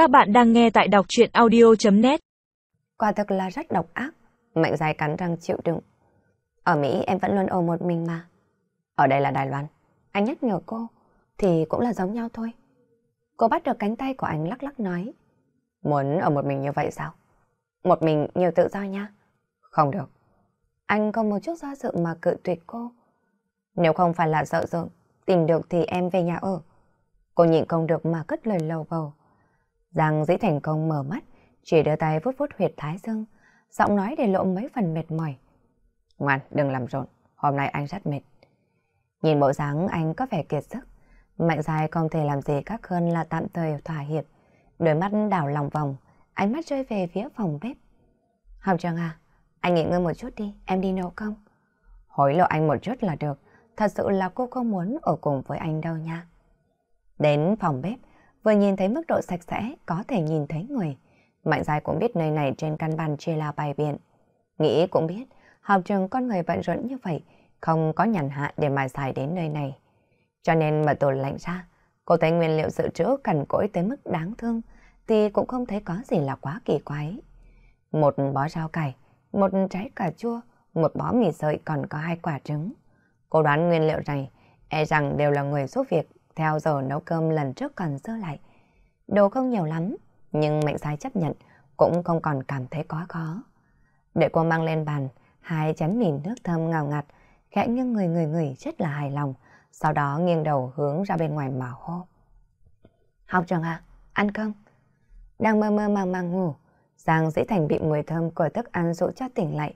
Các bạn đang nghe tại đọc chuyện audio.net Quả thực là rất độc ác. Mạnh dài cắn răng chịu đựng. Ở Mỹ em vẫn luôn ở một mình mà. Ở đây là Đài Loan. Anh nhắc nhở cô, thì cũng là giống nhau thôi. Cô bắt được cánh tay của anh lắc lắc nói. Muốn ở một mình như vậy sao? Một mình nhiều tự do nha. Không được. Anh không một chút do dự mà cự tuyệt cô. Nếu không phải là sợ dượng, tìm được thì em về nhà ở. Cô nhịn không được mà cất lời lầu bầu. Giang dĩ thành công mở mắt, chỉ đưa tay vuốt vuốt huyệt thái dương, giọng nói để lộ mấy phần mệt mỏi. Ngoan, đừng làm rộn, hôm nay anh rất mệt. Nhìn bộ dáng anh có vẻ kiệt sức, mạnh dài không thể làm gì khác hơn là tạm thời thỏa hiệp. Đôi mắt đảo lòng vòng, ánh mắt rơi về phía phòng bếp. Học trường à, anh nghỉ ngơi một chút đi, em đi nấu không Hối lộ anh một chút là được, thật sự là cô không muốn ở cùng với anh đâu nha. Đến phòng bếp, vừa nhìn thấy mức độ sạch sẽ, có thể nhìn thấy người. Mạnh dài cũng biết nơi này trên căn bàn chia là bài biện. Nghĩ cũng biết, học trường con người bận rộn như vậy, không có nhàn hạ để mà xài đến nơi này. Cho nên mở tủ lạnh ra, cô thấy nguyên liệu dự trữ cằn cỗi tới mức đáng thương, thì cũng không thấy có gì là quá kỳ quái. Một bó rau cải, một trái cà chua, một bó mì sợi còn có hai quả trứng. Cô đoán nguyên liệu này, e rằng đều là người giúp việc theo giờ nấu cơm lần trước còn dư lại. Đồ không nhiều lắm, nhưng Mạnh Sai chấp nhận, cũng không còn cảm thấy quá khó. Để cô mang lên bàn, hai chén mì nước thơm ngào ngạt, khẽ nghiêng người người người rất là hài lòng, sau đó nghiêng đầu hướng ra bên ngoài mà hô. Học trường à, ăn cơm. Đang mơ mơ màng màng ngủ, Giang dĩ thành bị mùi thơm của thức ăn dụ cho tỉnh lại.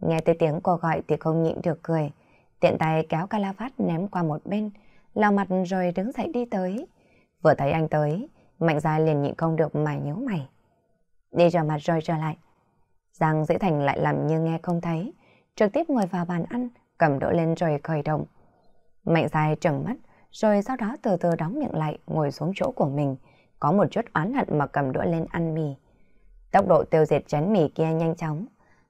Nghe tới tiếng cô gọi thì không nhịn được cười. Tiện tay kéo calavat ném qua một bên, lau mặt rồi đứng dậy đi tới. Vừa thấy anh tới, Mạnh Gia liền nhịn không được mà nhíu mày. Đi rửa mặt rồi trở lại. Giang dĩ thành lại làm như nghe không thấy, trực tiếp ngồi vào bàn ăn, cầm đũa lên rồi khởi động. Mạnh dài trừng mắt, rồi sau đó từ từ đóng miệng lại, ngồi xuống chỗ của mình, có một chút oán hận mà cầm đũa lên ăn mì. Tốc độ tiêu diệt chén mì kia nhanh chóng.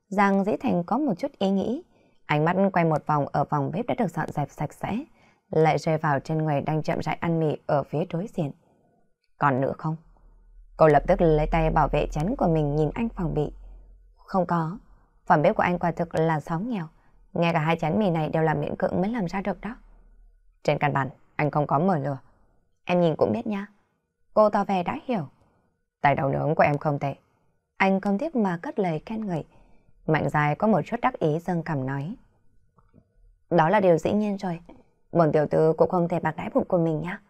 Giang Dĩ Thành có một chút ý nghĩ, ánh mắt quay một vòng ở phòng bếp đã được dọn dẹp sạch sẽ, lại rơi vào trên người đang chậm rãi ăn mì ở phía đối diện. Còn nữa không? Cô lập tức lấy tay bảo vệ chén của mình nhìn anh phòng bị. Không có, phòng bếp của anh quả thực là xóm nghèo. Ngay cả hai chén mì này đều là miễn cưỡng mới làm ra được đó. Trên căn bản, anh không có mở lửa. Em nhìn cũng biết nha. Cô tỏ vẻ đã hiểu. Tài đầu nướng của em không tệ. Anh không tiếc mà cất lời khen ngợi. Mạnh dài có một chút đắc ý dâng cảm nói. Đó là điều dĩ nhiên rồi. Bồn tiểu tư cũng không thể bạc đáy bụng của mình nhá.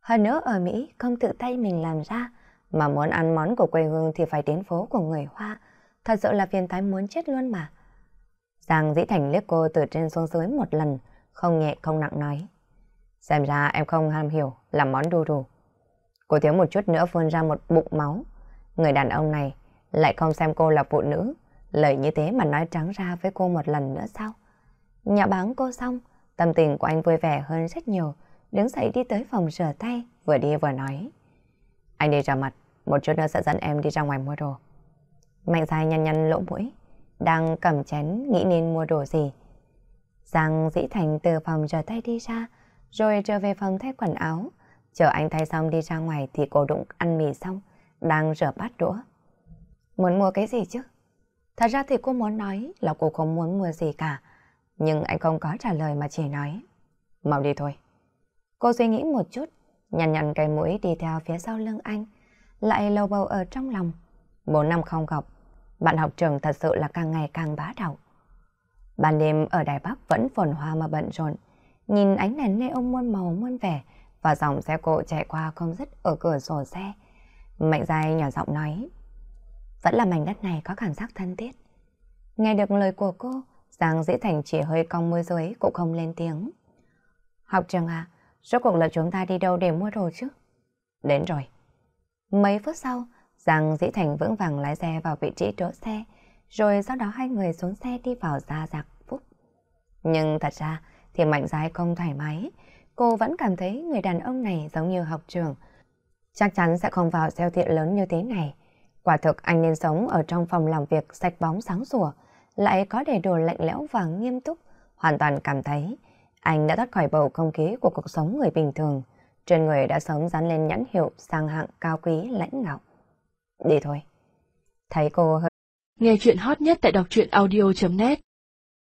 Hơn nữa ở Mỹ không tự tay mình làm ra, mà muốn ăn món của quê hương thì phải đến phố của người Hoa. Thật sự là phiền tái muốn chết luôn mà. Giang Dĩ Thành liếc cô từ trên xuống dưới một lần, không nhẹ không nặng nói. Xem ra em không ham hiểu làm món đu đủ. Cô thiếu một chút nữa phun ra một bụng máu. Người đàn ông này lại không xem cô là phụ nữ, lời như thế mà nói trắng ra với cô một lần nữa sao? Nhà báng cô xong, tâm tình của anh vui vẻ hơn rất nhiều, đứng dậy đi tới phòng rửa tay, vừa đi vừa nói. Anh đi ra mặt, một chút nữa sẽ dẫn em đi ra ngoài mua đồ. Mạnh dài nhăn nhăn lỗ mũi, đang cầm chén nghĩ nên mua đồ gì. Giang dĩ thành từ phòng rửa tay đi ra, rồi trở về phòng thay quần áo. Chờ anh thay xong đi ra ngoài thì cô đụng ăn mì xong, đang rửa bát đũa. Muốn mua cái gì chứ? Thật ra thì cô muốn nói là cô không muốn mua gì cả, nhưng anh không có trả lời mà chỉ nói. Mau đi thôi. Cô suy nghĩ một chút, nhằn nhằn cái mũi đi theo phía sau lưng anh, lại lầu bầu ở trong lòng. Bốn năm không gặp, bạn học trường thật sự là càng ngày càng bá đạo. Ban đêm ở Đài Bắc vẫn phồn hoa mà bận rộn, nhìn ánh đèn neon muôn màu muôn vẻ và dòng xe cộ chạy qua không dứt ở cửa sổ xe. Mạnh dài nhỏ giọng nói, vẫn là mảnh đất này có cảm giác thân thiết. Nghe được lời của cô, Giang Dĩ Thành chỉ hơi cong môi dưới cũng không lên tiếng. Học trường à, rốt cuộc là chúng ta đi đâu để mua đồ chứ? Đến rồi. Mấy phút sau, Giang Dĩ Thành vững vàng lái xe vào vị trí đỗ xe, rồi sau đó hai người xuống xe đi vào ra giặc phúc. Nhưng thật ra thì mạnh dài không thoải mái, cô vẫn cảm thấy người đàn ông này giống như học trường. Chắc chắn sẽ không vào xeo thiện lớn như thế này. Quả thực anh nên sống ở trong phòng làm việc sạch bóng sáng sủa, lại có đầy đồ lạnh lẽo và nghiêm túc, hoàn toàn cảm thấy anh đã thoát khỏi bầu không khí của cuộc sống người bình thường, Trên người đã sớm dán lên nhãn hiệu sang hạng cao quý lãnh ngạo. Đi thôi. Thấy cô hơi... Nghe chuyện hot nhất tại đọc truyện audio.net